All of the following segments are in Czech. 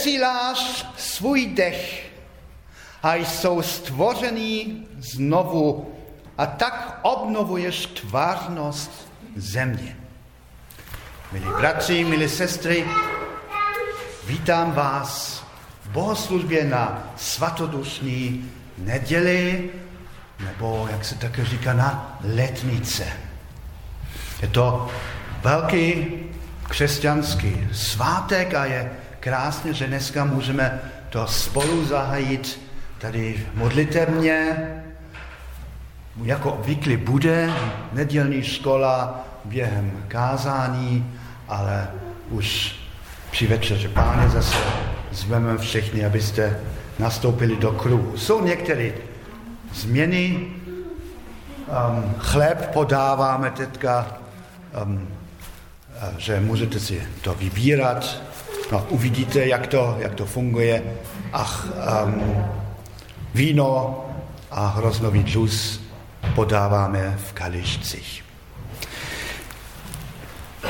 sesíláš svůj dech a jsou stvořený znovu a tak obnovuješ tvárnost země. Milí bratři, milí sestry, vítám vás v bohoslužbě na svatodušní neděli, nebo jak se také říká na letnice. Je to velký křesťanský svátek a je krásně, že dneska můžeme to spolu zahajit tady modlitevně, jako obvykle bude nedělní škola během kázání, ale už při večeře páně zase zveme všechny, abyste nastoupili do kruhu. Jsou některé změny, um, chléb podáváme teďka, um, že můžete si to vybírat, no, uvidíte, jak to, jak to funguje. Ach, um, víno a hroznový džus podáváme v kališcích.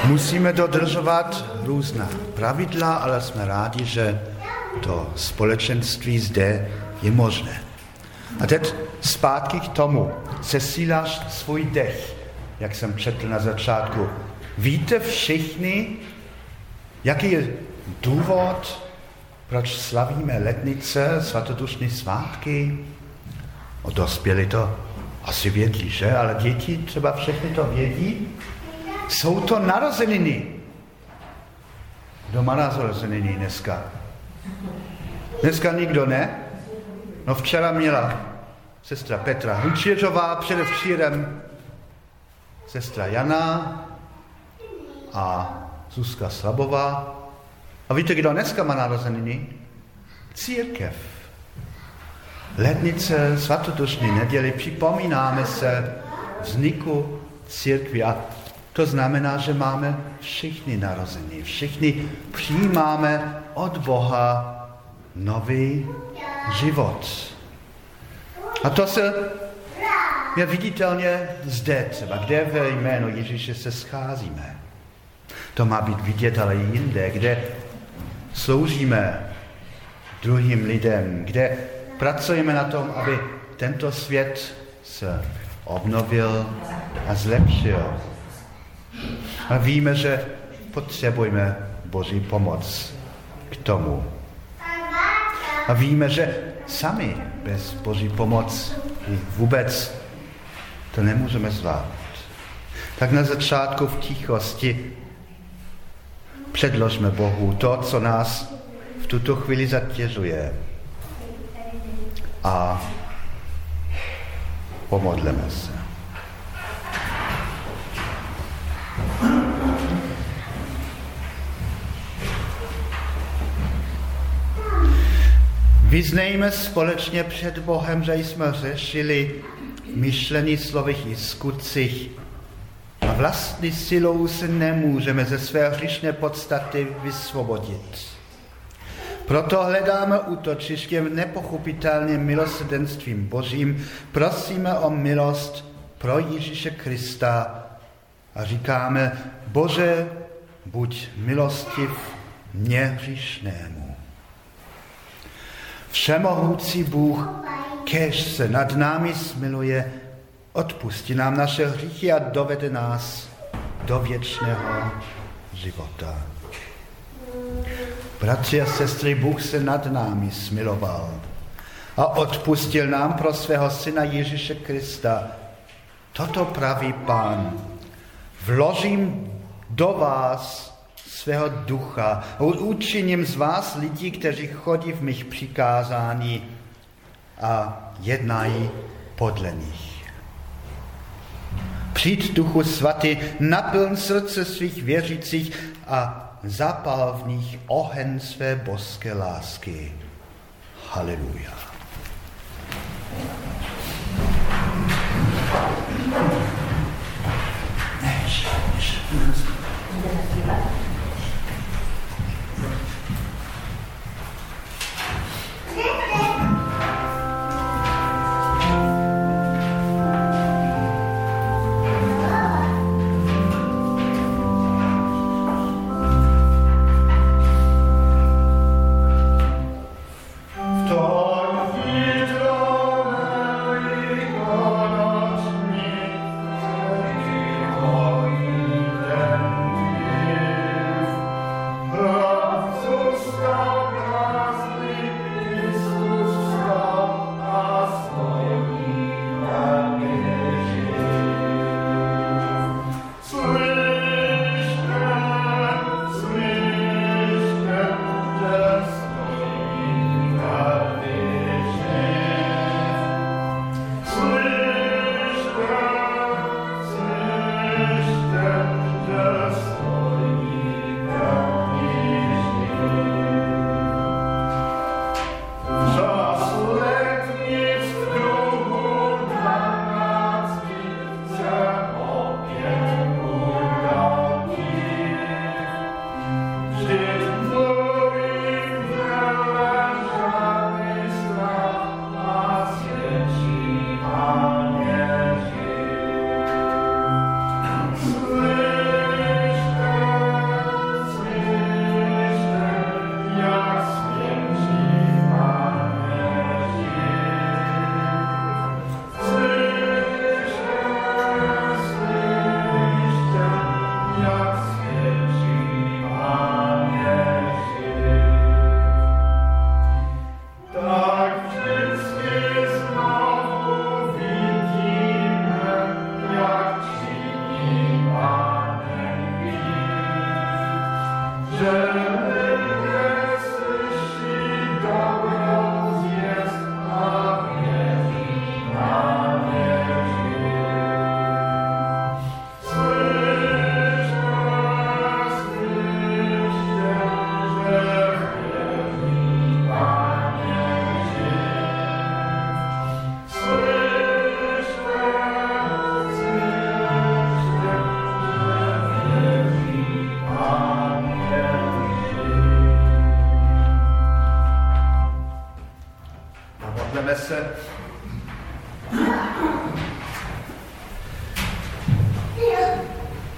Musíme dodržovat různá pravidla, ale jsme rádi, že to společenství zde je možné. A teď zpátky k tomu. Sesíláš svůj dech, jak jsem četl na začátku. Víte všichni, jaký je důvod, proč slavíme letnice, svatodušní svátky? O dospěli to asi vědí, že? Ale děti třeba všechny to vědí. Jsou to narozeniny. Kdo má narozeniny dneska? Dneska nikdo ne? No včera měla sestra Petra Hučířová, předevčírem sestra Jana a Zuzka Slabová. A víte, kdo dneska má narozeniny? Církev. Letnice svatodušní neděli připomínáme se vzniku církvy a to znamená, že máme všichni narození, všichni přijímáme od Boha nový život. A to se je viditelně zde třeba, kde ve jménu Ježíše se scházíme. To má být vidět ale jinde, kde sloužíme druhým lidem, kde pracujeme na tom, aby tento svět se obnovil a zlepšil. A víme, že potřebujeme Boží pomoc k tomu. A víme, že sami bez Boží pomoc vůbec to nemůžeme zvládnout. Tak na začátku v tichosti předložme Bohu to, co nás v tuto chvíli zatěžuje. A pomodleme se. Vyznejme společně před Bohem, že jsme řešili myšlení slovech i skutcích vlastní silou se nemůžeme ze své hřišné podstaty vysvobodit. Proto hledáme útočiště nepochopitelným milosrdenstvím Božím, prosíme o milost pro Ježíše Krista a říkáme, Bože, buď milostiv mě hříšnému. Všemohoucí Bůh, kež se nad námi smiluje, odpustí nám naše hříchy a dovede nás do věčného života. Bratři a sestry, Bůh se nad námi smiloval a odpustil nám pro svého syna Ježíše Krista. Toto praví pán. Vložím do vás svého ducha. Učiním z vás lidí, kteří chodí v mých přikázání a jednají podle nich. Přijď duchu svatý, naplň srdce svých věřících a zapal v nich ohen své boské lásky. Haleluja.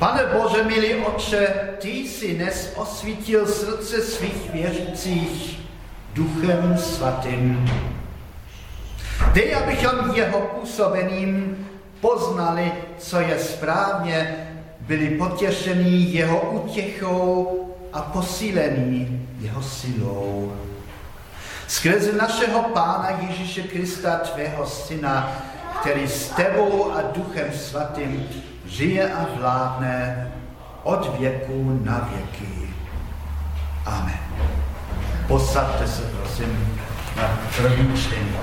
Než, než. si dnes osvítil srdce svých věřících duchem svatým. Dej, abychom jeho působením poznali, co je správně, byli potěšení jeho útěchou a posílení jeho silou. Skrze našeho Pána Ježíše Krista, tvého syna, který s tebou a duchem svatým žije a vládne od věku na věky. Amen. Posaďte se, prosím, na první čtení.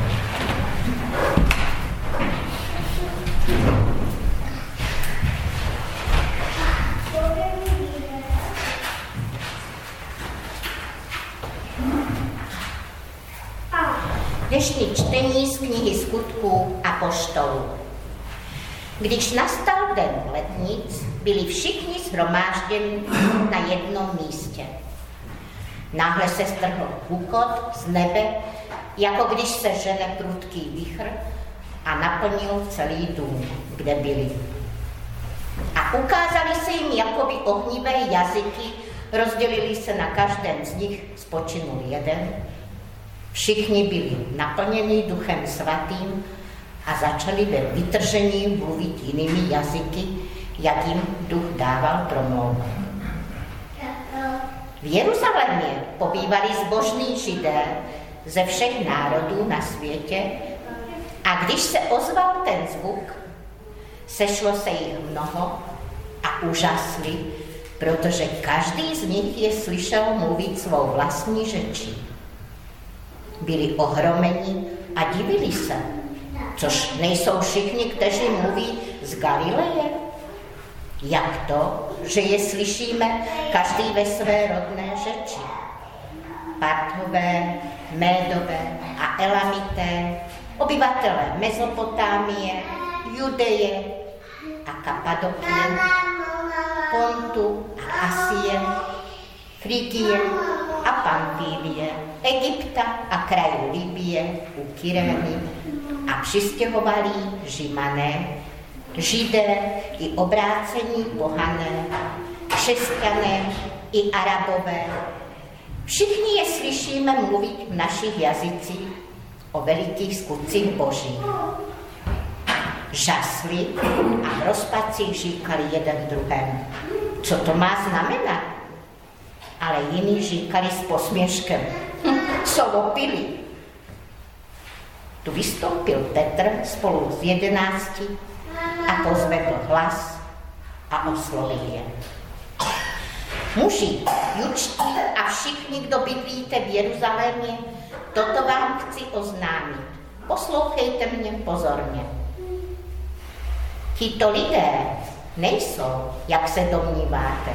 Dnešní čtení z knihy skutků a poštolů. Když nastal den letnic, byli všichni shromážděni na jednom místě. Náhle se strhl hukot z nebe, jako když se žene prudký vichr a naplnil celý dům, kde byli. A ukázali se jim jakoby ohnivé jazyky, rozdělili se na každém z nich, spočinul jeden. Všichni byli naplněni duchem svatým a začali ve vytržení mluvit jinými jazyky, jak jim duch dával promlouvat. V Jeruzalémě pobývali zbožní židé ze všech národů na světě a když se ozval ten zvuk, sešlo se jich mnoho a úžasli, protože každý z nich je slyšel mluvit svou vlastní řečí. Byli ohromeni a divili se, což nejsou všichni, kteří mluví z Galileje. Jak to, že je slyšíme každý ve své rodné řeči? Parthové, Médové a Elamité, obyvatelé Mezopotámie, Judeje a Kapadokie, Pontu a Asie, Frigie a Pamfílie, Egypta a kraju Libie u Kyrény a přistěhovali Žimané, Židé i obrácení pohané, křesťané i arabové. Všichni je slyšíme mluvit v našich jazycích o velikých skutcích boží. Žasli a v rozpacích říkali jeden druhému, co to má znamenat? Ale jiní říkali s posměškem, hm, co opili. Tu vystoupil Petr spolu s jedenácti a pozvedl hlas a oslovil je. Muži, jučtí a všichni, kdo bydlíte v Jeruzalémě, toto vám chci oznámit. Poslouchejte mě pozorně. Tito lidé nejsou, jak se domníváte.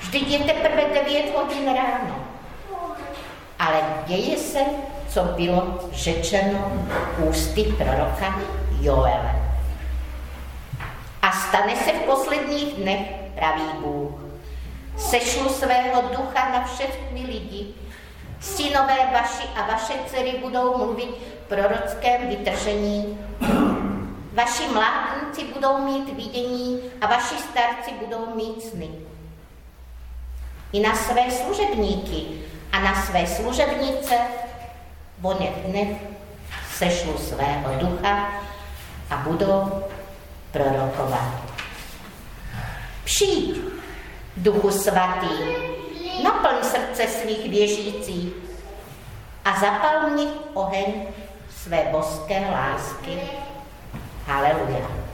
Vždyť je teprve 9 hodin ráno. Ale děje se, co bylo řečeno ústy proroka Joele. A stane se v posledních dnech, pravý Bůh. Sešlu svého ducha na všechny lidi. Synové vaši a vaše dcery budou mluvit v prorockém vytržení. Vaši mládenci budou mít vidění a vaši starci budou mít sny. I na své služebníky a na své služebnice oně dne sešlu svého ducha a budou prorokovat. Přijď, duchu svatý, naplň srdce svých věřících a zapal v oheň své boské lásky. Haleluja.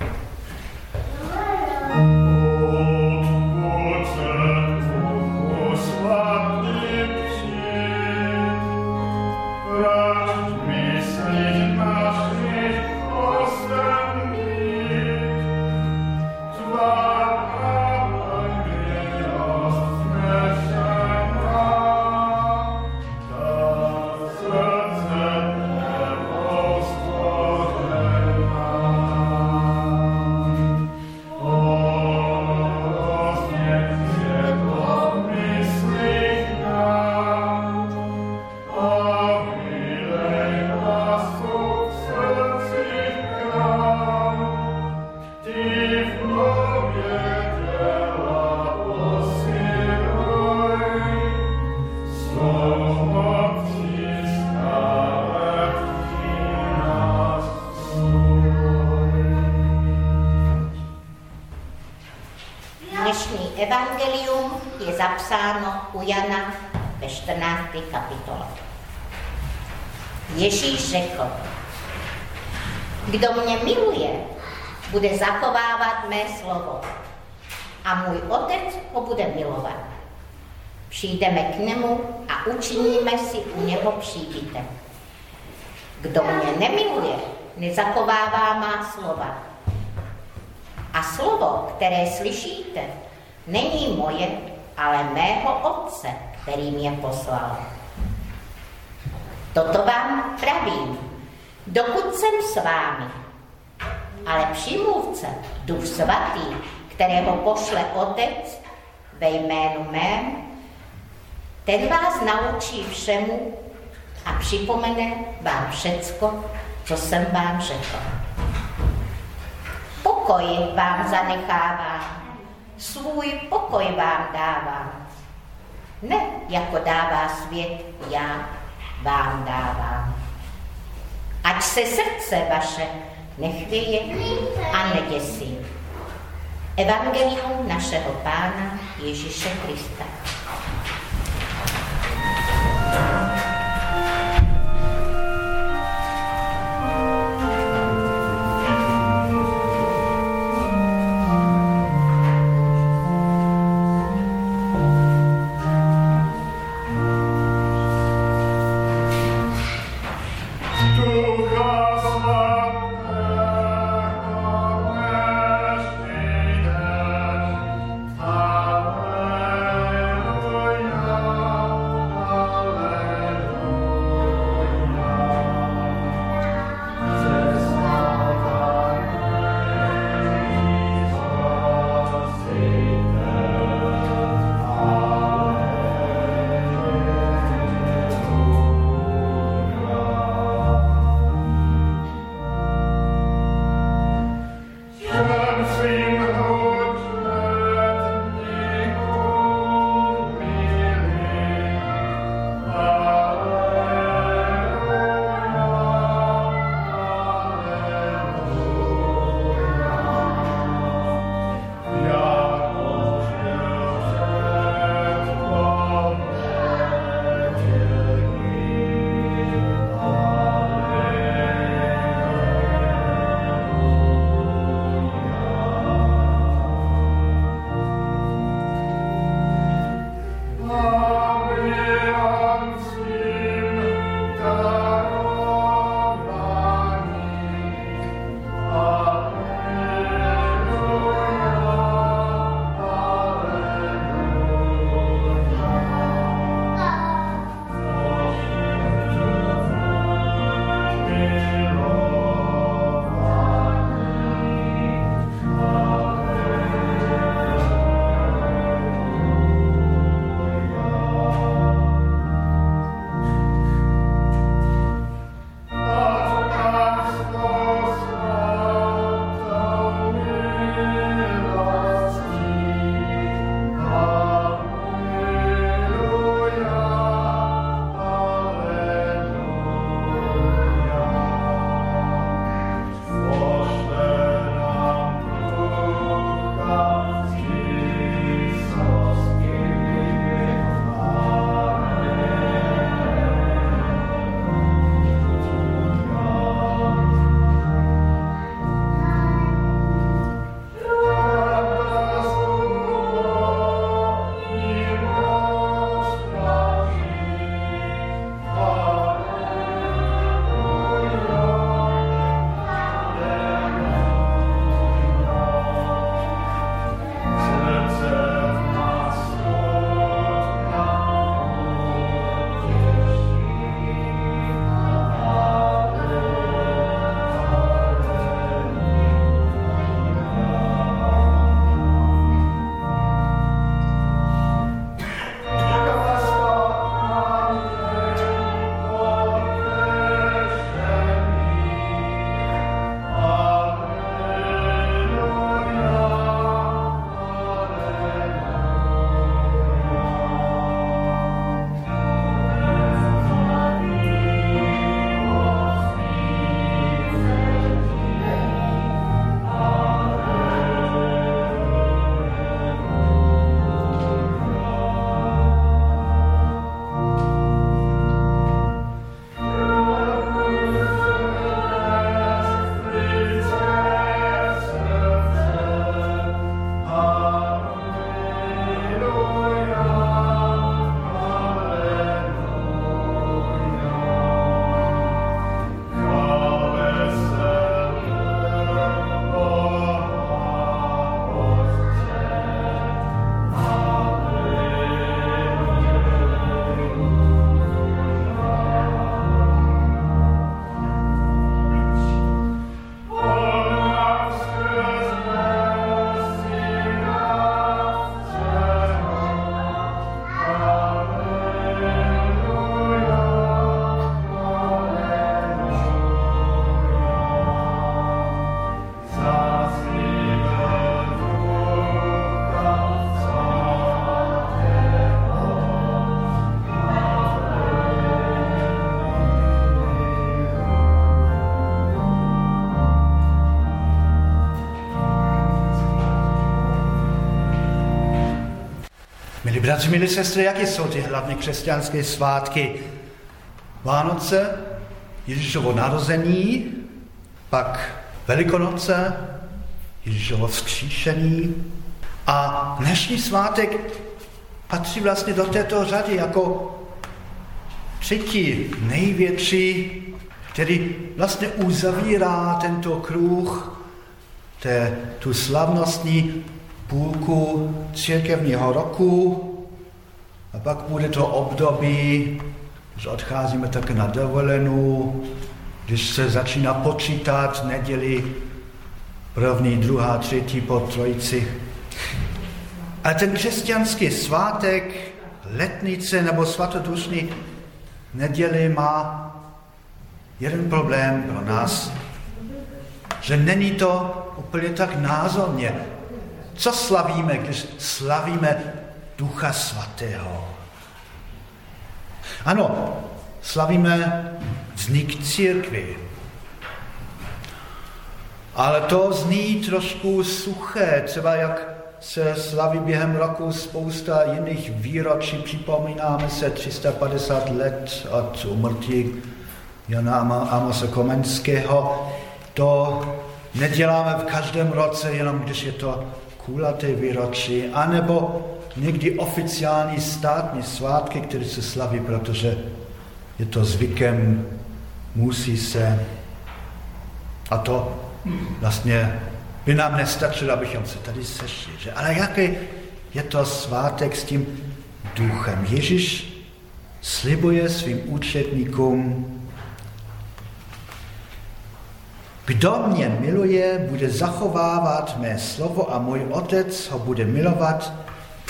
Duch Svatý, kterého pošle Otec ve jménu mém, ten vás naučí všemu a připomene vám všecko, co jsem vám řekl. Pokoj vám zanechávám, svůj pokoj vám dávám. Ne jako dává svět, já vám dávám. Ať se srdce vaše nechvěje a neděsí. Evangelium našeho Pána Ježíše Krista. Bratři, milí sestry, jaké jsou ty hlavní křesťanské svátky? Vánoce, Ježíšovo narození, pak Velikonoce, Ježíšovo vzkříšení a dnešní svátek patří vlastně do této řady jako třetí největší, který vlastně uzavírá tento kruh, té, tu slavnostní půlku církevního roku a pak bude to období, že odcházíme také na dovolenou, když se začíná počítat neděli první, druhá, třetí po trojici. A ten křesťanský svátek, letnice nebo svatodušní neděli má jeden problém pro nás, že není to úplně tak názorně. Co slavíme, když slavíme Ducha Svatého? Ano, slavíme vznik církvy. Ale to zní trošku suché, třeba jak se slaví během roku spousta jiných výročí. Připomínáme se 350 let od umrtí Jana Amose Komenského. To neděláme v každém roce, jenom když je to kulaté výročí, anebo někdy oficiální státní svátky, které se slaví, protože je to zvykem, musí se. A to vlastně by nám nestačilo, abychom se tady sešli. Že? Ale jaký je to svátek s tím duchem? Ježíš slibuje svým účetníkům, kdo mě miluje, bude zachovávat mé slovo a můj otec ho bude milovat.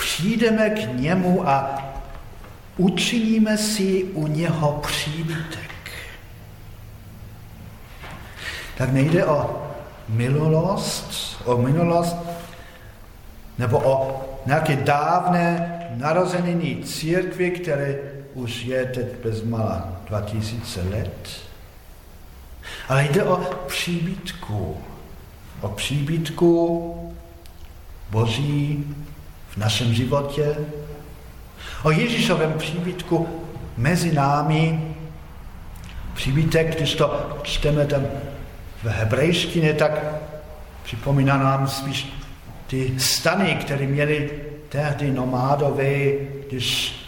Přijdeme k němu a učiníme si u něho příbytek. Tak nejde o minulost, o minulost, nebo o nějaké dávné narozeniny církvy, které už je teď bezmala 2000 let, ale jde o příbytku. O příbytku Boží v našem životě, o Ježíšovém příbytku mezi námi. Příbytek, když to čteme tam v hebrejštině, tak připomíná nám spíš ty stany, které měli tehdy nomádové, když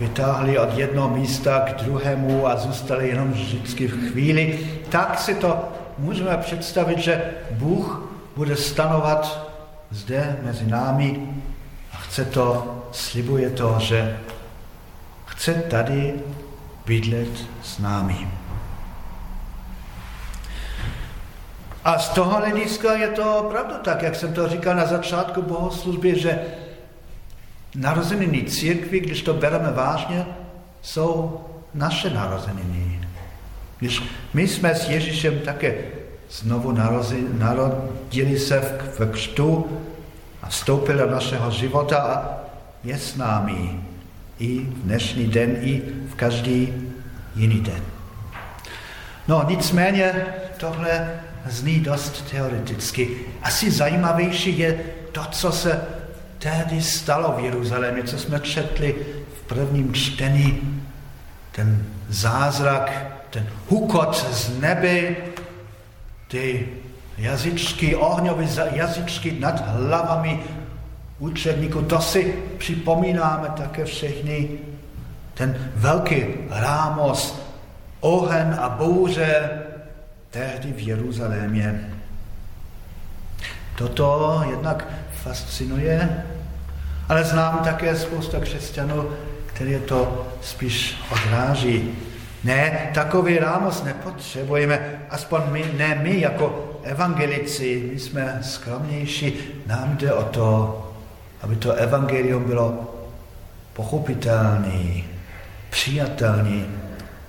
vytáhli od jednoho místa k druhému a zůstali jenom vždycky v chvíli, tak si to můžeme představit, že Bůh bude stanovat zde mezi námi chce to, slibuje to, že chce tady bydlet s námi. A z toho hlediska je to opravdu tak, jak jsem to říkal na začátku bohoslužby, že narozeniny církvy, když to bereme vážně, jsou naše narozeniny. Když my jsme s Ježíšem také znovu narodili se v, křtu a vstoupili do našeho života a je s námi i v dnešní den, i v každý jiný den. No nicméně tohle zní dost teoreticky. Asi zajímavější je to, co se tehdy stalo v Jeruzalémě, co jsme četli v prvním čtení, ten zázrak, ten hukot z nebe, ty jazyčky, ohňové jazyčky nad hlavami učedníků, to si připomínáme také všechny, ten velký rámos, ohen a bouře tehdy v Jeruzalémě. Toto jednak fascinuje, ale znám také spousta křesťanů, které to spíš odráží. Ne, takový rámos nepotřebujeme, aspoň my, ne my jako evangelici, my jsme skromnější, nám jde o to, aby to evangelium bylo pochopitelné, přijatelné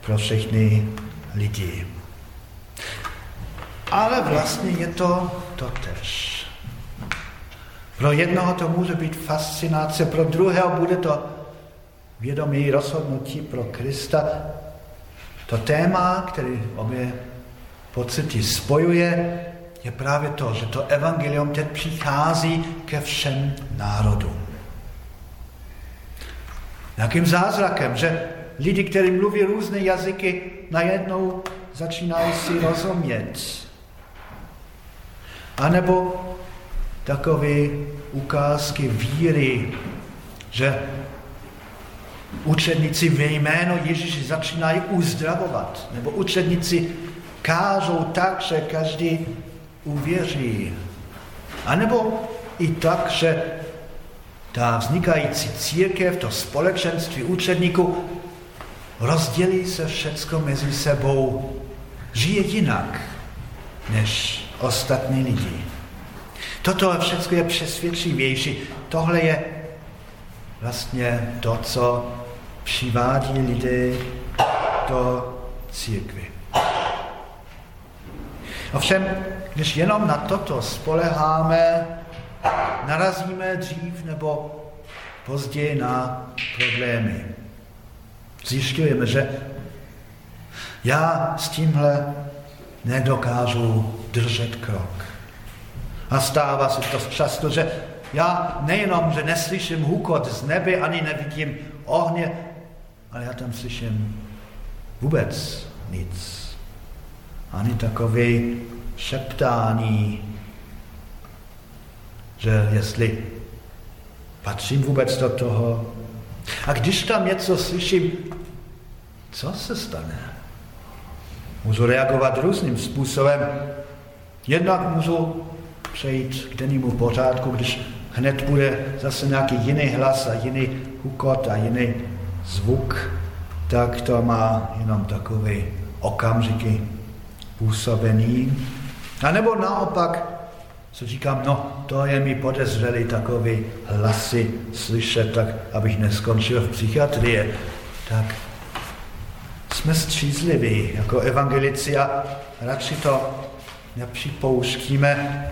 pro všechny lidi. Ale vlastně je to totež. Pro jednoho to může být fascinace, pro druhého bude to vědomí rozhodnutí pro Krista. To téma, který obě pocity spojuje, je právě to, že to evangelium teď přichází ke všem národům. Nějakým zázrakem, že lidi, kteří mluví různé jazyky, najednou začínají si rozumět. A nebo takové ukázky víry, že učedníci ve jméno Ježíši začínají uzdravovat, nebo učedníci kážou tak, že každý uvěří. A nebo i tak, že ta vznikající církev, to společenství učedníků, rozdělí se všecko mezi sebou, žije jinak než ostatní lidi. Toto všechno je přesvědčivější. Tohle je vlastně to, co přivádí lidi do církvy. Ovšem, když jenom na toto spoleháme, narazíme dřív nebo později na problémy. Zjišťujeme, že já s tímhle nedokážu držet krok. A stává se to často, že já nejenom, že neslyším hukot z nebe, ani nevidím ohně, ale já tam slyším vůbec nic. Ani takové šeptání, že jestli patřím vůbec do toho. A když tam něco slyším, co se stane? Můžu reagovat různým způsobem. Jednak můžu přejít k dennímu pořádku, když hned bude zase nějaký jiný hlas a jiný hukot a jiný zvuk, tak to má jenom takové okamžiky působení. A nebo naopak, co říkám, no, to je mi podezřelý takový hlasy slyšet, tak abych neskončil v psychiatrii. Tak jsme střízliví jako evangelici a radši to nepřipouštíme.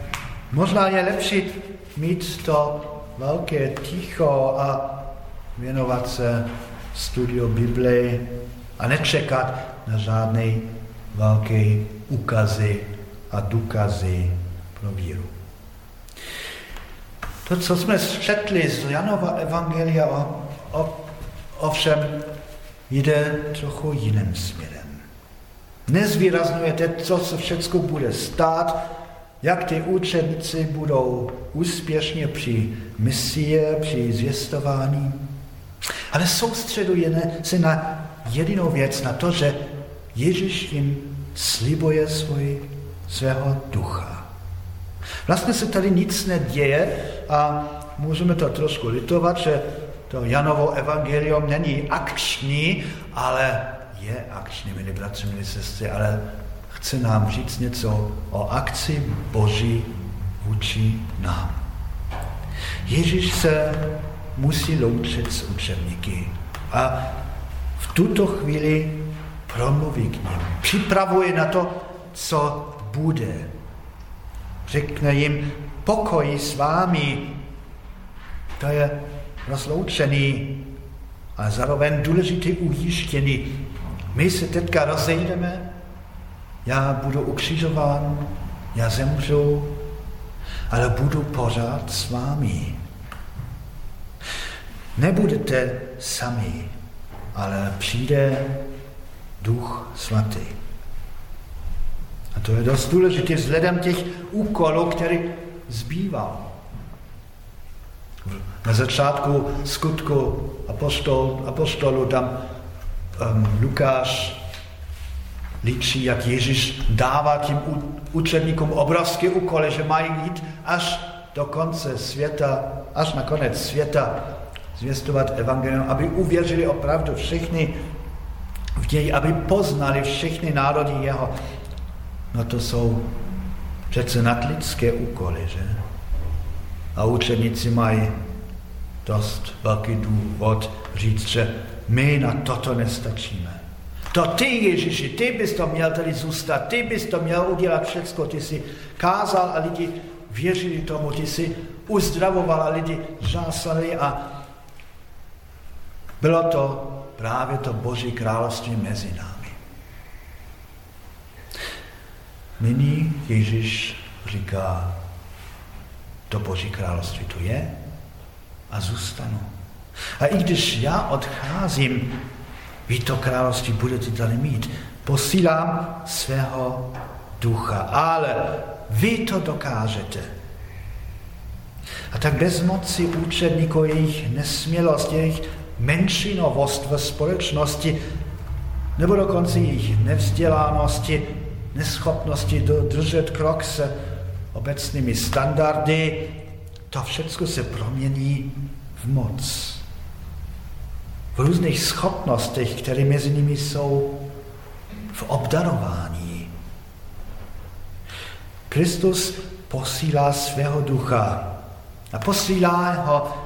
Možná je lepší mít to velké ticho a věnovat se studiu Bible a nečekat na žádný velký ukazy a důkazy pro víru. To, co jsme četli z Janova Evangelia, o, o, ovšem jde trochu jiným směrem. Nezvýraznujete, co se všechno bude stát, jak ty učeníci budou úspěšně při misie, při zvěstování, ale soustředujeme se na jedinou věc, na to, že Ježíš jim slibuje svůj, svého ducha. Vlastně se tady nic neděje a můžeme to trošku litovat, že to Janovo evangelium není akční, ale je akční, milí bratři, milí sestry, ale chce nám říct něco o akci Boží vůči nám. Ježíš se musí loučit s učebníky a v tuto chvíli promluví k ním. Připravuje na to, co bude. Řekne jim, pokoj s vámi. To je rozloučený a zároveň důležitý ujištění. My se teďka rozejdeme, já budu ukřižován, já zemřu, ale budu pořád s vámi. Nebudete sami, ale přijde Duch Svatý. A to je dost důležité vzhledem těch úkolů, který zbýval. Na začátku skutku apostol, apostolu tam um, Lukáš líčí, jak Ježíš dává tím učeníkům obrovské úkoly, že mají jít až do konce světa, až na konec světa zvěstovat evangelium, aby uvěřili opravdu všichni v něj, aby poznali všechny národy jeho. No to jsou přece nadlidské úkoly, že? A učeníci mají dost velký důvod říct, že my na toto nestačíme. To ty, Ježíši, ty bys to měl tady zůstat, ty bys to měl udělat všecko, ty jsi kázal a lidi věřili tomu, ty jsi uzdravoval a lidi žásali a bylo to právě to Boží království mezi námi. Nyní Ježíš říká, to Boží království tu je a zůstanu. A i když já odcházím, vy to království budete tady mít. Posílám svého ducha, ale vy to dokážete. A tak bez moci učedníků jejich nesmělost, jejich menšinovost ve společnosti, nebo dokonce jejich nevzdělanosti, neschopnosti dodržet krok se obecnými standardy, to všechno se promění v moc. V různých schopnostech, které mezi nimi jsou v obdarování. Kristus posílá svého ducha a posílá ho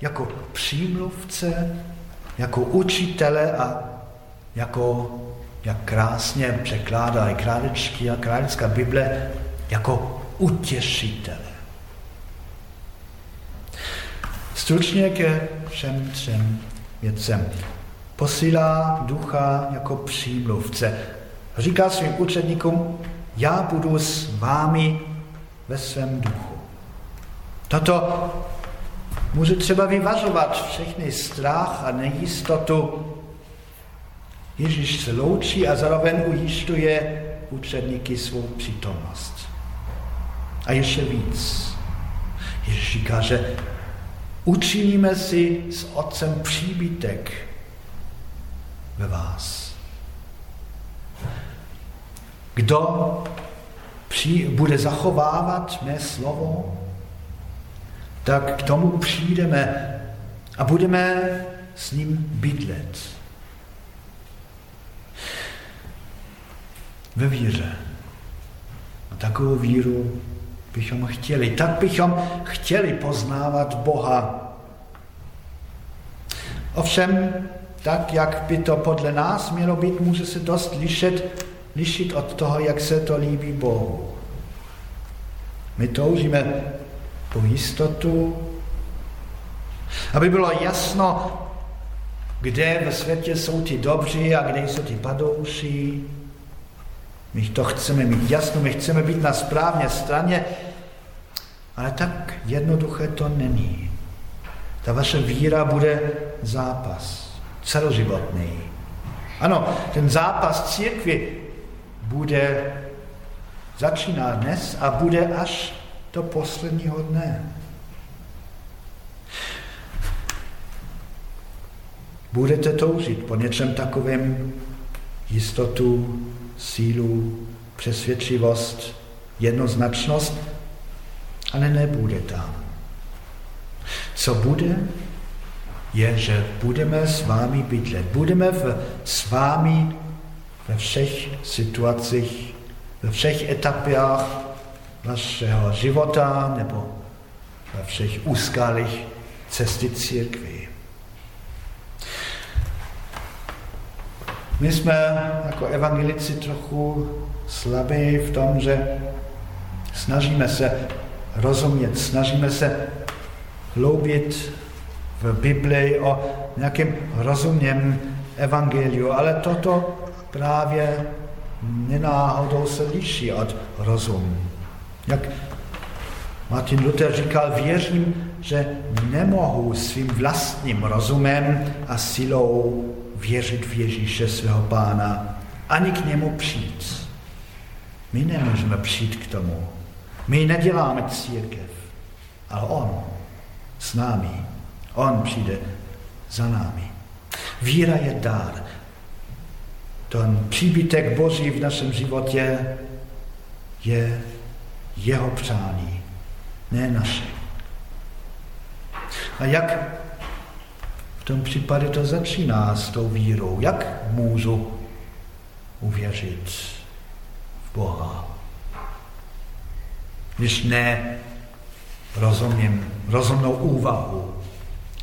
jako přímluvce, jako učitele a jako, jak krásně překládá i králičky a králická Bible, jako utěšitele. Stručně ke všem třem věcem. Posílá ducha jako přímluvce. Říká svým učedníkům, já budu s vámi ve svém duchu. Toto může třeba vyvažovat všechny strach a nejistotu. Ježíš se loučí a zároveň ujišťuje učedníky svou přítomnost. A ještě víc. Ježíš říká, že učiníme si s Otcem příbytek ve vás. Kdo bude zachovávat mé slovo, tak k tomu přijdeme a budeme s ním bydlet. Ve víře. A takovou víru bychom chtěli. Tak bychom chtěli poznávat Boha. Ovšem, tak, jak by to podle nás mělo být, může se dost lišit, lišit od toho, jak se to líbí Bohu. My toužíme po jistotu, aby bylo jasno, kde ve světě jsou ty dobří a kde jsou ty padouší, my to chceme mít jasno, my chceme být na správné straně, ale tak jednoduché to není. Ta vaše víra bude zápas, celoživotný. Ano, ten zápas církvy bude, začíná dnes a bude až do posledního dne. Budete toužit po něčem takovém jistotu, sílu, přesvědčivost, jednoznačnost, ale nebude tam. Co bude, je, že budeme s vámi bydlet. Budeme v, s vámi ve všech situacích, ve všech etapách vašeho života nebo ve všech úskalích cesty církvy. My jsme jako evangelici trochu slabí v tom, že snažíme se rozumět, snažíme se hloubit v Biblii o nějakém rozumném evangeliu, ale toto právě nenáhodou se liší od rozumu. Jak Martin Luther říkal, věřím, že nemohu svým vlastním rozumem a silou věřit v Ježíše svého pána, ani k němu přijít. My nemůžeme přijít k tomu. My neděláme církev, ale on s námi. On přijde za námi. Víra je dár. Ten příbytek Boží v našem životě je jeho přání, ne naše. A jak tom případě to začíná s tou vírou? Jak můžu uvěřit v Boha? Když ne rozumím, rozumnou úvahu,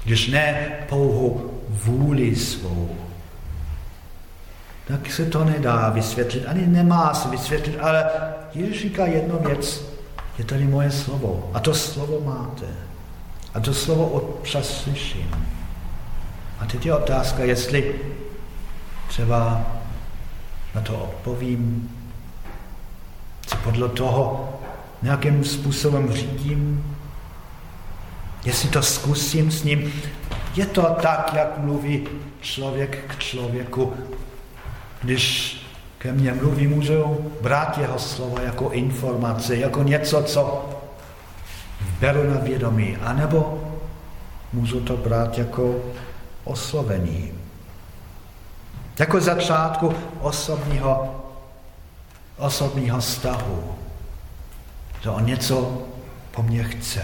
když ne pouhou vůli svou, tak se to nedá vysvětlit, ani nemá se vysvětlit, ale Ježíš říká jednu věc, je tady moje slovo a to slovo máte. A to slovo občas slyším. A teď je otázka, jestli třeba na to odpovím, co podle toho nějakým způsobem řídím, jestli to zkusím s ním Je to tak, jak mluví člověk k člověku. Když ke mně mluví, můžu brát jeho slovo jako informaci, jako něco, co beru na vědomí, anebo můžu to brát jako oslovení. Jako začátku osobního, osobního vztahu. Že on něco po mně chce.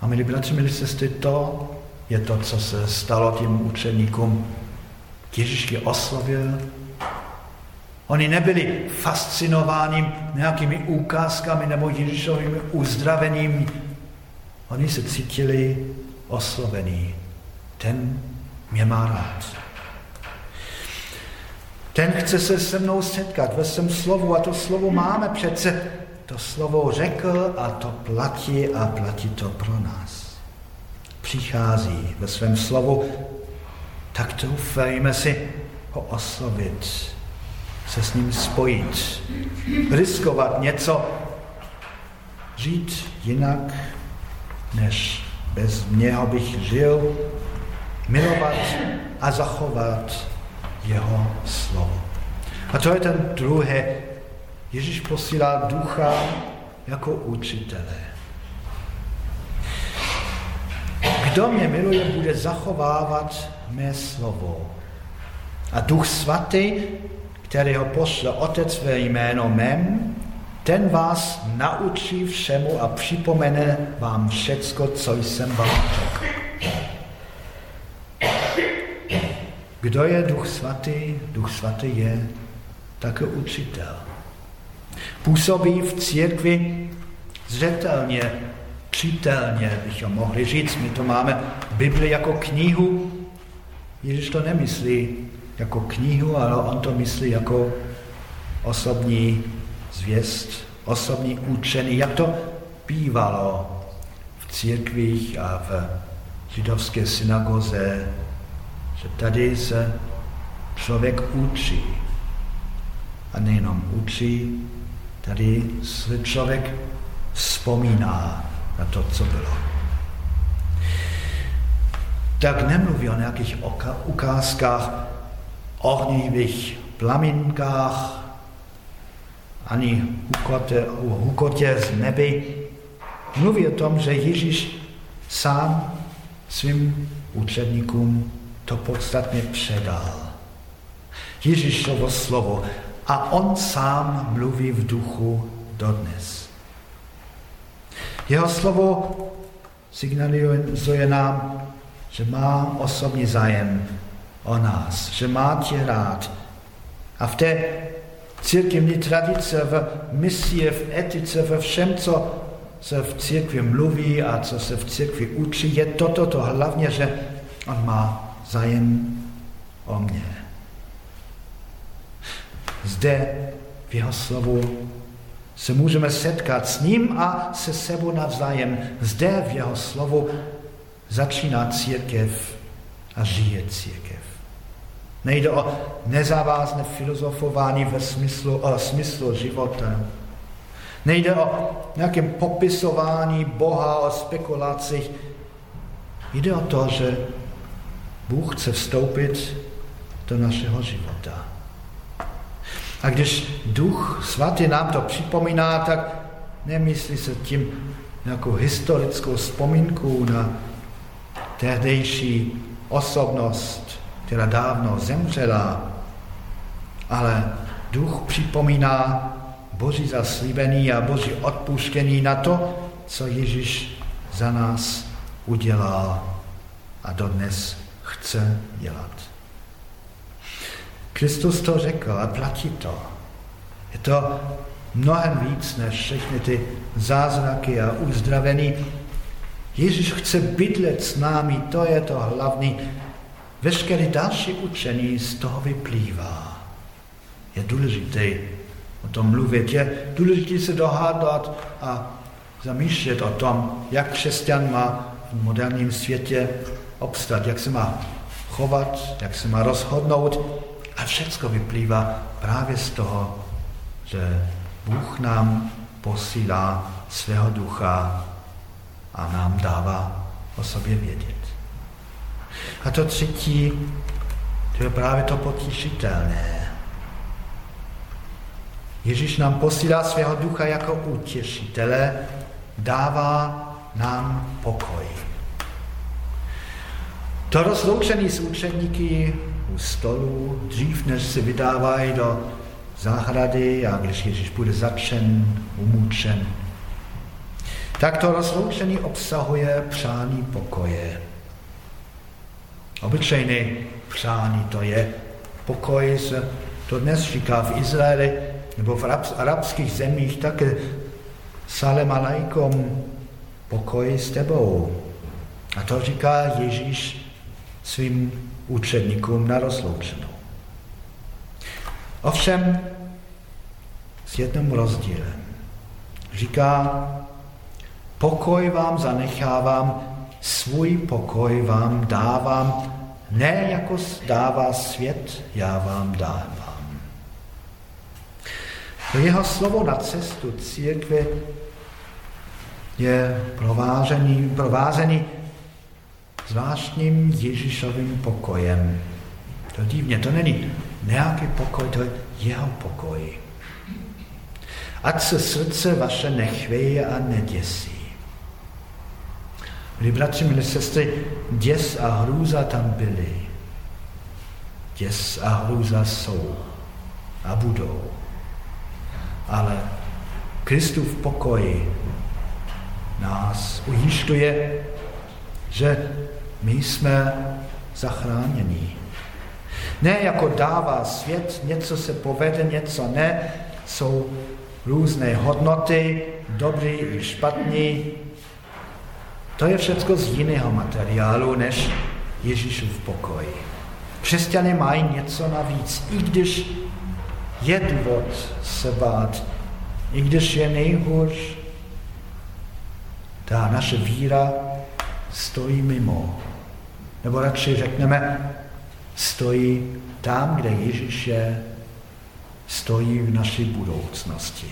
A milí bratři, milí sestry, to je to, co se stalo tím učeníkům. Ježíš je oslovil. Oni nebyli fascinováni nějakými úkázkami nebo Ježíšovými uzdravením. Oni se cítili oslovení. Ten mě má rád. Ten chce se se mnou setkat ve svém slovu a to slovo máme přece. To slovo řekl a to platí a platí to pro nás. Přichází ve svém slovu, tak doufejme si ho oslovit, se s ním spojit, riskovat něco, žít jinak, než bez něho bych žil, milovat a zachovat jeho slovo. A to je ten druhý. Ježíš posílá ducha jako učitele. Kdo mě miluje, bude zachovávat mé slovo. A duch svatý, který ho pošle Otec ve jméno mém, ten vás naučí všemu a připomene vám všecko, co jsem vám řekl. Kdo je Duch Svatý? Duch Svatý je také učitel. Působí v církvi zřetelně, čitelně, bychom mohli říct. My to máme Bibli jako knihu. Ježíš to nemyslí jako knihu, ale on to myslí jako osobní zvěst, osobní učení, jak to bývalo v církvích a v židovské synagoze že tady se člověk učí. A nejenom učí, tady se člověk vzpomíná na to, co bylo. Tak nemluví o nějakých ukázkách, ohnivých plaminkách, ani hukote, hukotě z neby. Mluví o tom, že Ježíš sám svým učedníkům to podstatně předal. Ježíšovo slovo a on sám mluví v duchu dodnes. Jeho slovo signalizuje nám, že má osobní zájem o nás, že má tě rád. A v té církevní tradice, v misie, v etice, ve všem, co se v církvi mluví a co se v církvi učí, je toto to hlavně, že on má zájem o mě. Zde v jeho slovu se můžeme setkat s ním a se sebou navzájem. Zde v jeho slovu začíná církev a žije církev. Nejde o nezávazné filozofování ve smyslu, o smyslu života. Nejde o nějakém popisování Boha, o spekulacích. Jde o to, že Bůh chce vstoupit do našeho života. A když Duch Svatý nám to připomíná, tak nemyslí se tím nějakou historickou vzpomínku na tehdejší osobnost, která dávno zemřela, ale duch připomíná Boží zaslíbení a Boží odpuštění na to, co Ježíš za nás udělal a dodnes chce dělat. Kristus to řekl a platí to. Je to mnohem víc než všechny ty zázraky a uzdravení. Ježíš chce bydlet s námi, to je to hlavní. Veškeré další učení z toho vyplývá. Je důležité o tom mluvit, je důležité se dohádat a zamýšlet o tom, jak křesťan má v moderním světě obstat, jak se má chovat, jak se má rozhodnout. A všechno vyplývá právě z toho, že Bůh nám posílá svého ducha a nám dává o sobě vědět. A to třetí, to je právě to potěšitelné. Ježíš nám posílá svého ducha jako utěšitele, dává nám pokoj. To rozloučení s učeníky u stolu, dřív než se vydávají do zahrady a když Ježíš bude začen, umučen, tak to rozloučení obsahuje přání pokoje. Obyčejné přání to je pokoj, se to dnes říká v Izraeli nebo v arabských zemích také salem alaikum, pokoj s tebou. A to říká Ježíš svým učedníkům na rozloučenou. Ovšem s jedním rozdílem. Říká, pokoj vám zanechávám, svůj pokoj vám dávám, ne jako dává svět, já vám dávám. To jeho slovo na cestu církve je provázený, provázený zvláštním Ježíšovým pokojem. To divně, to není nějaký pokoj, to je jeho pokoj. Ať se srdce vaše nechvěje a neděsí. Milí bratři, milí sestry, děs a hrůza tam byly. Děs a hrůza jsou a budou. Ale Kristův pokoj nás ujišťuje, že my jsme zachráněni. Ne jako dává svět, něco se povede, něco ne, jsou různé hodnoty, dobrý i špatný. To je všechno z jiného materiálu než Ježíšův pokoj. Křesťané mají něco navíc, i když je důvod se bát, i když je nejhůř, ta naše víra stojí mimo. Nebo radši řekneme, stojí tam, kde Ježíš je, stojí v naší budoucnosti.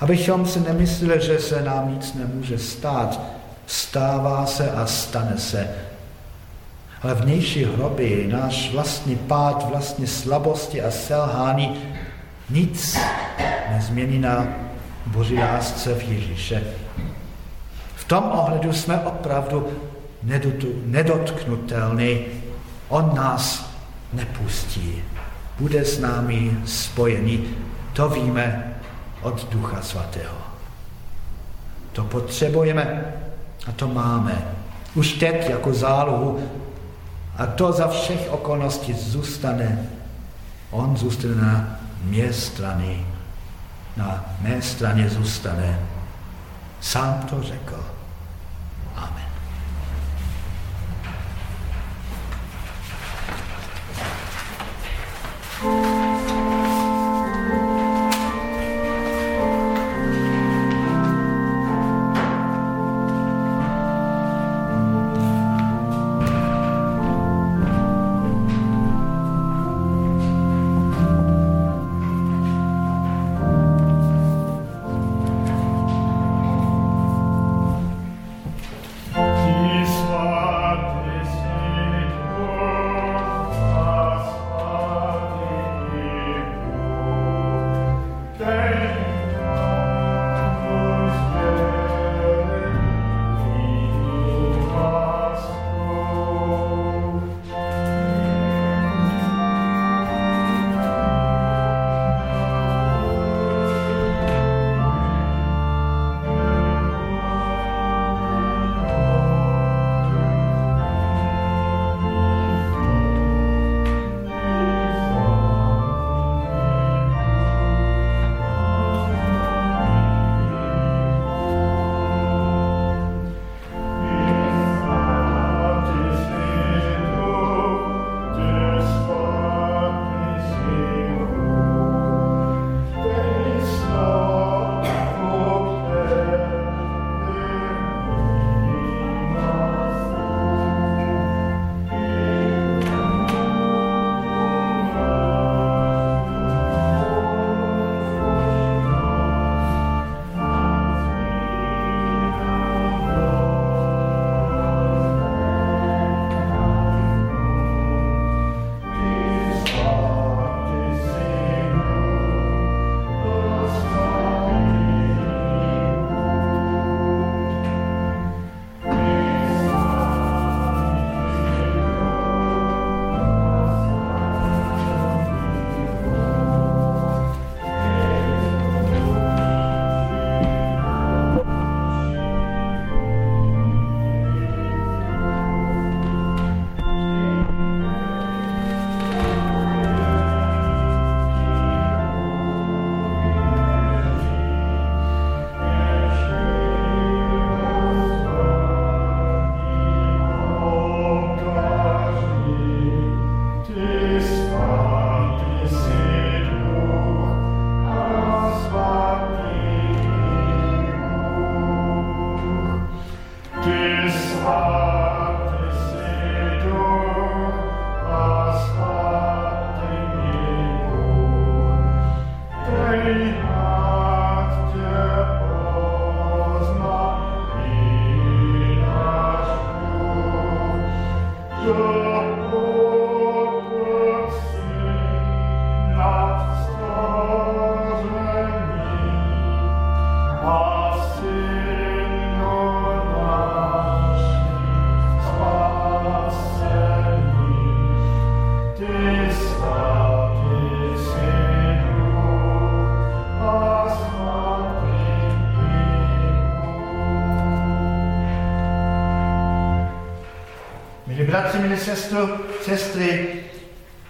Abychom si nemysleli, že se nám nic nemůže stát, stává se a stane se. Ale vnější hroby, náš vlastní pád, vlastní slabosti a selhání nic nezmění na Boží lásce v Ježíše. V tom ohledu jsme opravdu nedotknutelný. On nás nepustí. Bude s námi spojený. To víme od Ducha Svatého. To potřebujeme a to máme. Už teď jako zálohu a to za všech okolností zůstane. On zůstane na mé strany. Na mé straně zůstane. Sám to řekl. Sestro, sestry,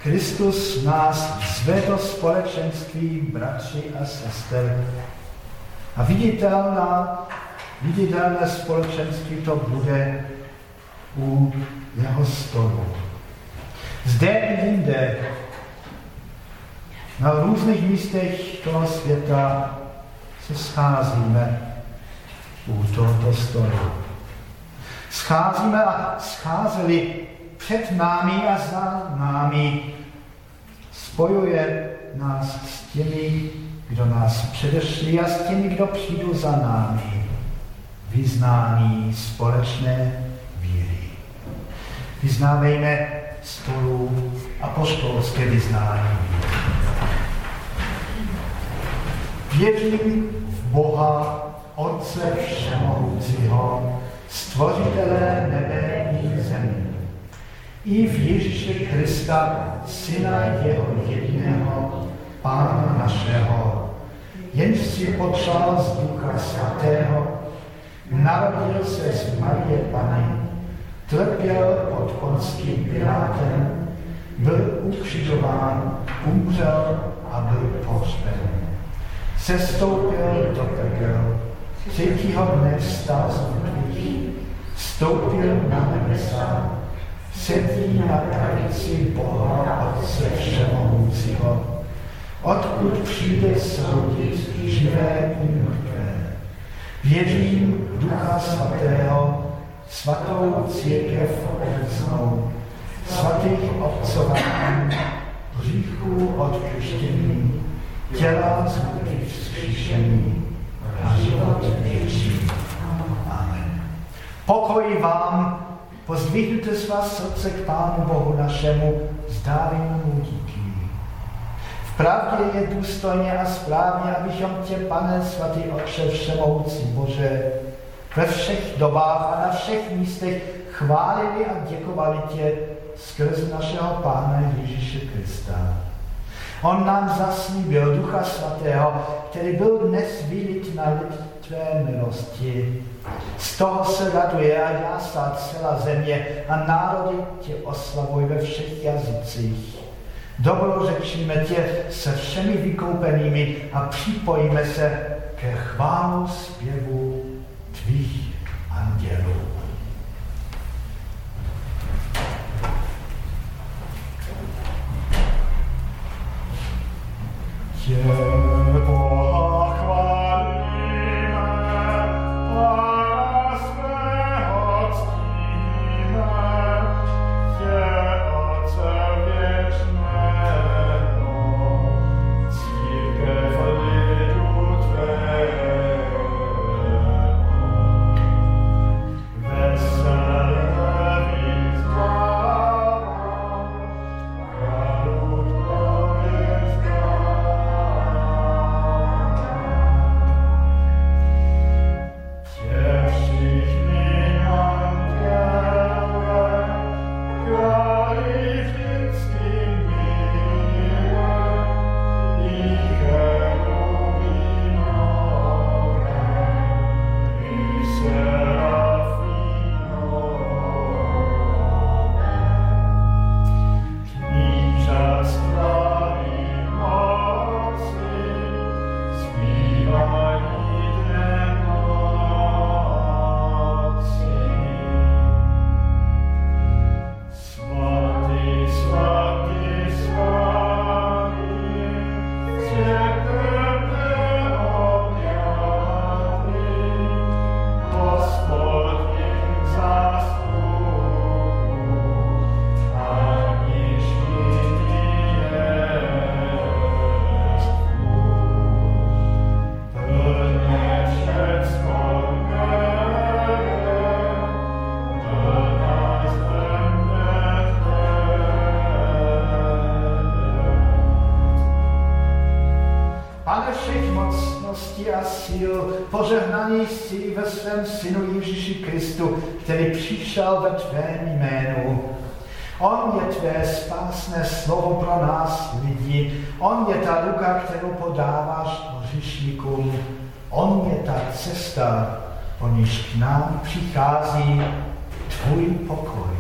Kristus nás zve do společenství bratři a sester. A viditelná, viditelné společenství to bude u jeho stolu. Zde i jinde, na různých místech toho světa se scházíme u tohoto stolu. Scházíme a scházeli před námi a za námi. Spojuje nás s těmi, kdo nás předešli a s těmi, kdo přijdou za námi. Vyznání společné víry. Vyznávejme spolu apostolské vyznání Věřím v Boha, Otce Všemohoucího, Stvořitele nebe i země i v Ježíše Krista, Syna jeho jediného, Pána našeho, jenž si potřal z Ducha Svatého, narodil se z Marie Pany, trpěl pod Ponským Pilátem, byl ukřižován, umřel a byl pohřben. Sestoupil do pekel, třetího dne vstal z mrtvých, vstoupil na nebesa, sedí na pravici Boha Otce Všemohoucího, odkud přijde soudit živé i mrtvé. Věřím Ducha Svatého, svatou církev obecnou, svatých obcování, hříchů odpuštění, těla mrtvých vzkříšení a život věčný. Amen. Pokoj vám Pozdvihněte svá srdce k Pánu Bohu našemu, zdávejme mu díky. V pravdě je důstojně a správně, abychom tě, pane svatý Otče Všemohoucí Bože, ve všech dobách a na všech místech chválili a děkovali tě skrze našeho Pána Ježíše Krista. On nám zaslíbil Ducha Svatého, který byl dnes vylit na lid tvé milosti. Z toho se raduje a jásá celá země a národy tě oslavuj ve všech jazycích. Dobro řečíme tě se všemi vykoupenými a připojíme se ke chválu zpěvu tvých andělů. Yeah, tvém jménu. On je tvé spásné slovo pro nás lidi. On je ta ruka, kterou podáváš hřišníkům. On je ta cesta, po níž k nám přichází tvůj pokoj.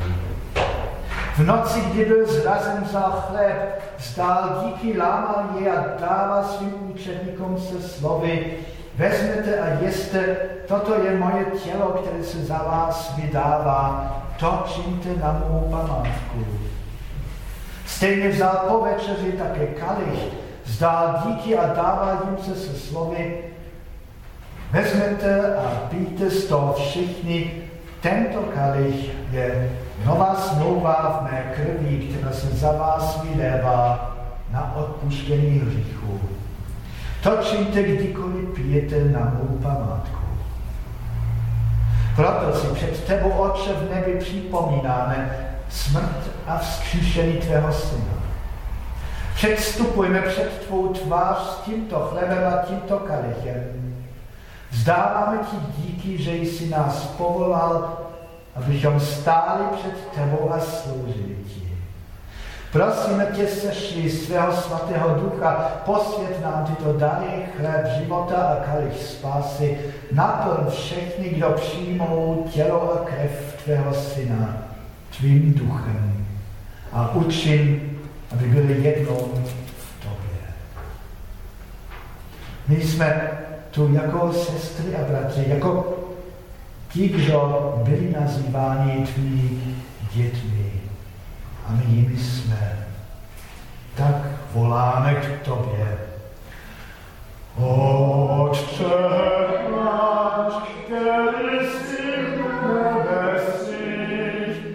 V noci, kdy byl zrazen za chléb, stál díky, lámal je a dává svým učedníkům se slovy, vezmete a jeste, toto je moje tělo, které se za vás vydává, to čiňte na mou památku. Stejně vzal po večeři také kalich, vzdál díky a dává jim se se slovy, vezmete a pijte z toho všichni, tento kalich je nová smlouva v mé krvi, která se za vás vylévá na odpuštění hříchů. To čiňte, kdykoliv pijete na mou památku. Proto si před tebou, Otče v nebi, připomínáme smrt a vzkříšení tvého syna. Předstupujme před tvou tvář s tímto chlebem a tímto kalichem. Vzdáváme ti díky, že jsi nás povolal, abychom stáli před tebou a sloužili ti. Prosíme tě, sešli svého svatého ducha, posvět nám tyto dary, chléb života a kalich spásy, naplň všechny, kdo přijmou tělo a krev tvého syna, tvým duchem. A učin, aby byli jednou v tobě. My jsme tu jako sestry a bratři, jako ti, kdo byli nazýváni tvými dětmi a my jimi jsme, tak voláme k tobě. Otče náš, který jsi v nebesích,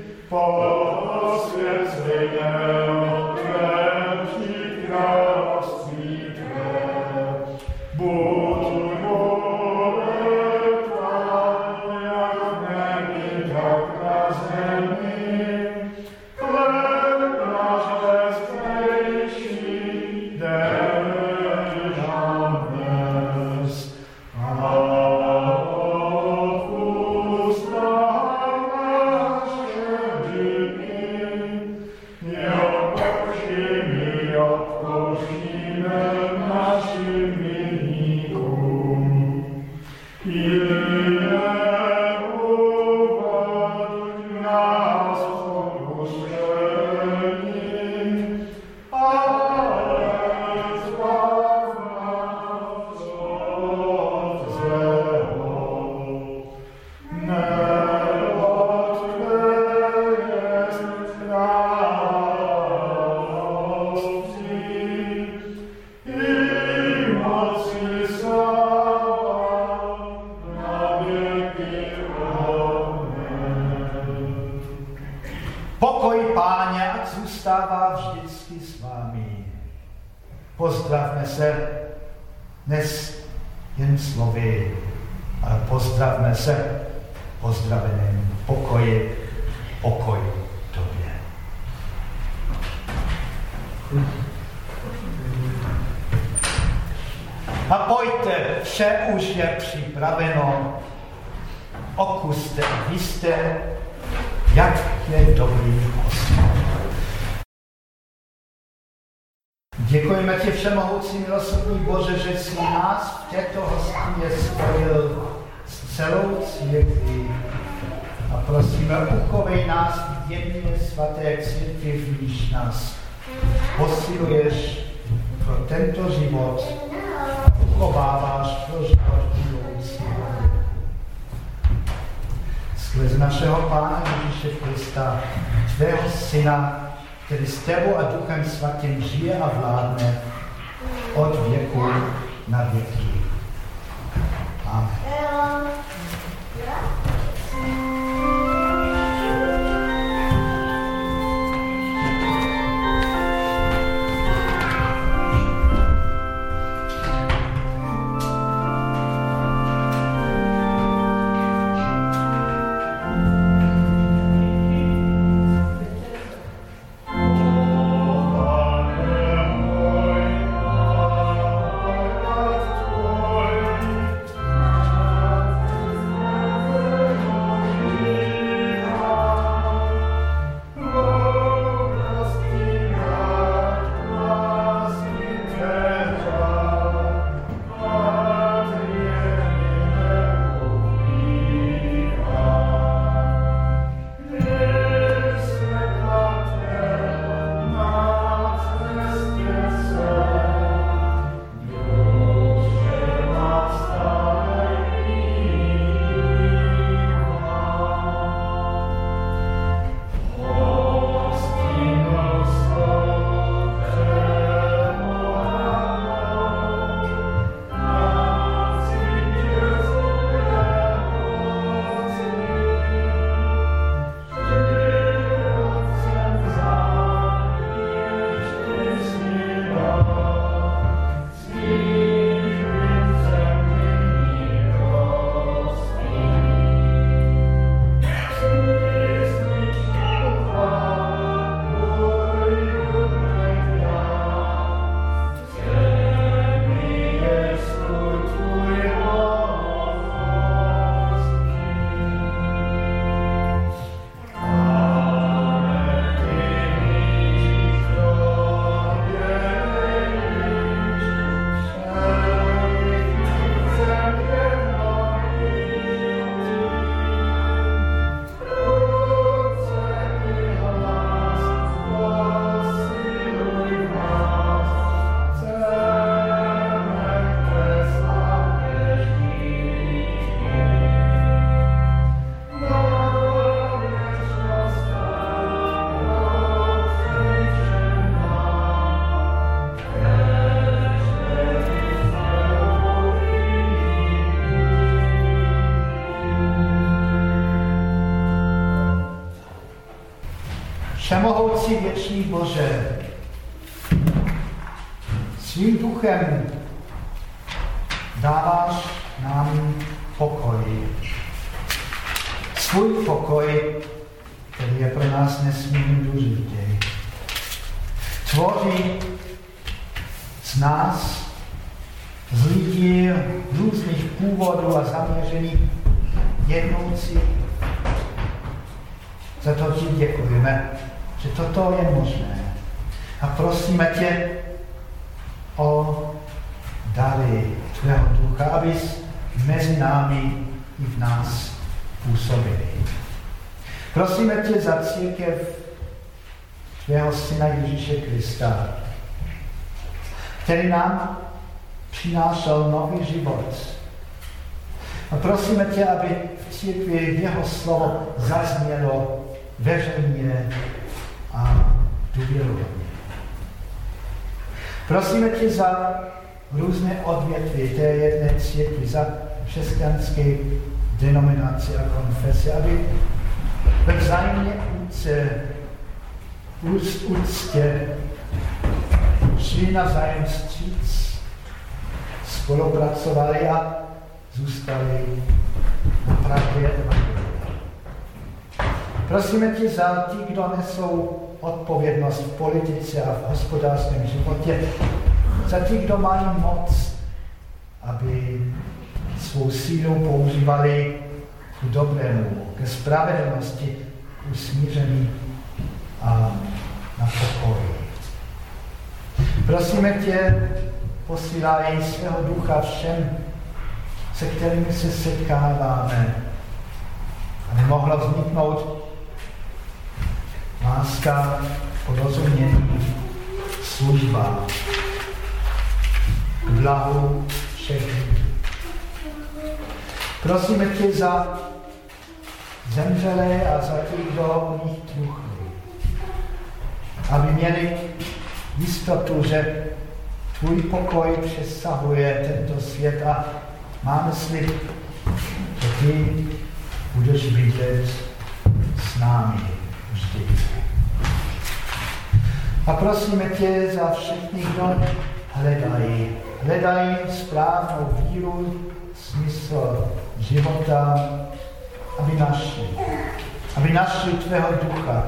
který s tebou a Duchem Svatým žije a vládne Všemohoucí věčný Bože, svým duchem dáváš nám pokoj. Svůj pokoj, který je pro nás nesmírně důležitý. Tvoří z nás, z lidí různých původů a zaměření jednoucí. Za to ti děkujeme, že toto je možné. A prosíme tě o dary tvého ducha, abys mezi námi i v nás působili. Prosíme tě za církev tvého syna Ježíše Krista, který nám přinášel nový život. A prosíme tě, aby v církvi jeho slovo zaznělo veřejně a důvěrovaně. Prosíme tě za různé odvětví té jedné církvi, za křesťanské denominace a konfese, aby ve vzájemně úce, úctě šli navzájem stříc, spolupracovali a zůstali na pravdě Prosíme tě za ti, kdo nesou odpovědnost v politice a v hospodářském životě, za ti, kdo mají moc, aby svou sílu používali k dobrému, ke spravedlnosti, k usmíření a na pokoji. Prosíme tě, posílaj svého ducha všem, se kterými se setkáváme, aby mohla vzniknout láska, porozumění, služba. Blahu všech Prosíme tě za zemřelé a za ty, kdo o nich truchli, aby měli jistotu, že tvůj pokoj přesahuje tento svět a máme slib, že ty budeš vidět s námi A prosíme tě za všechny, kdo hledají, hledají správnou víru, smysl života, aby našli, aby našli tvého ducha,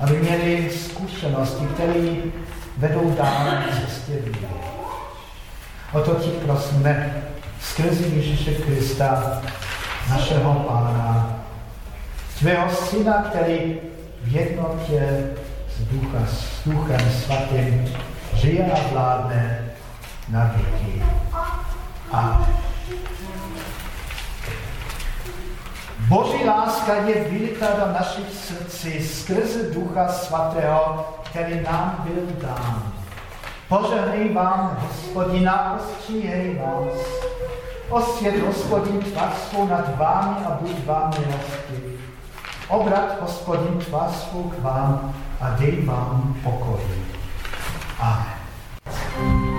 aby měli zkušenosti, které vedou dál cestě víry. O to ti prosíme skrze Ježíše Krista, našeho Pána, tvého syna, který v jednotě ducha, s duchem svatým žije a vládne na věky. A Boží láska je vylita do našich srdcí skrze Ducha Svatého, který nám byl dán. Požehnej vám, hospodina, ostříhej vás. Osvět hospodin tvář svou nad vámi a buď vám milostiv. Obrat hospodin tvář svou k vám a dej vám pokoj. Amen.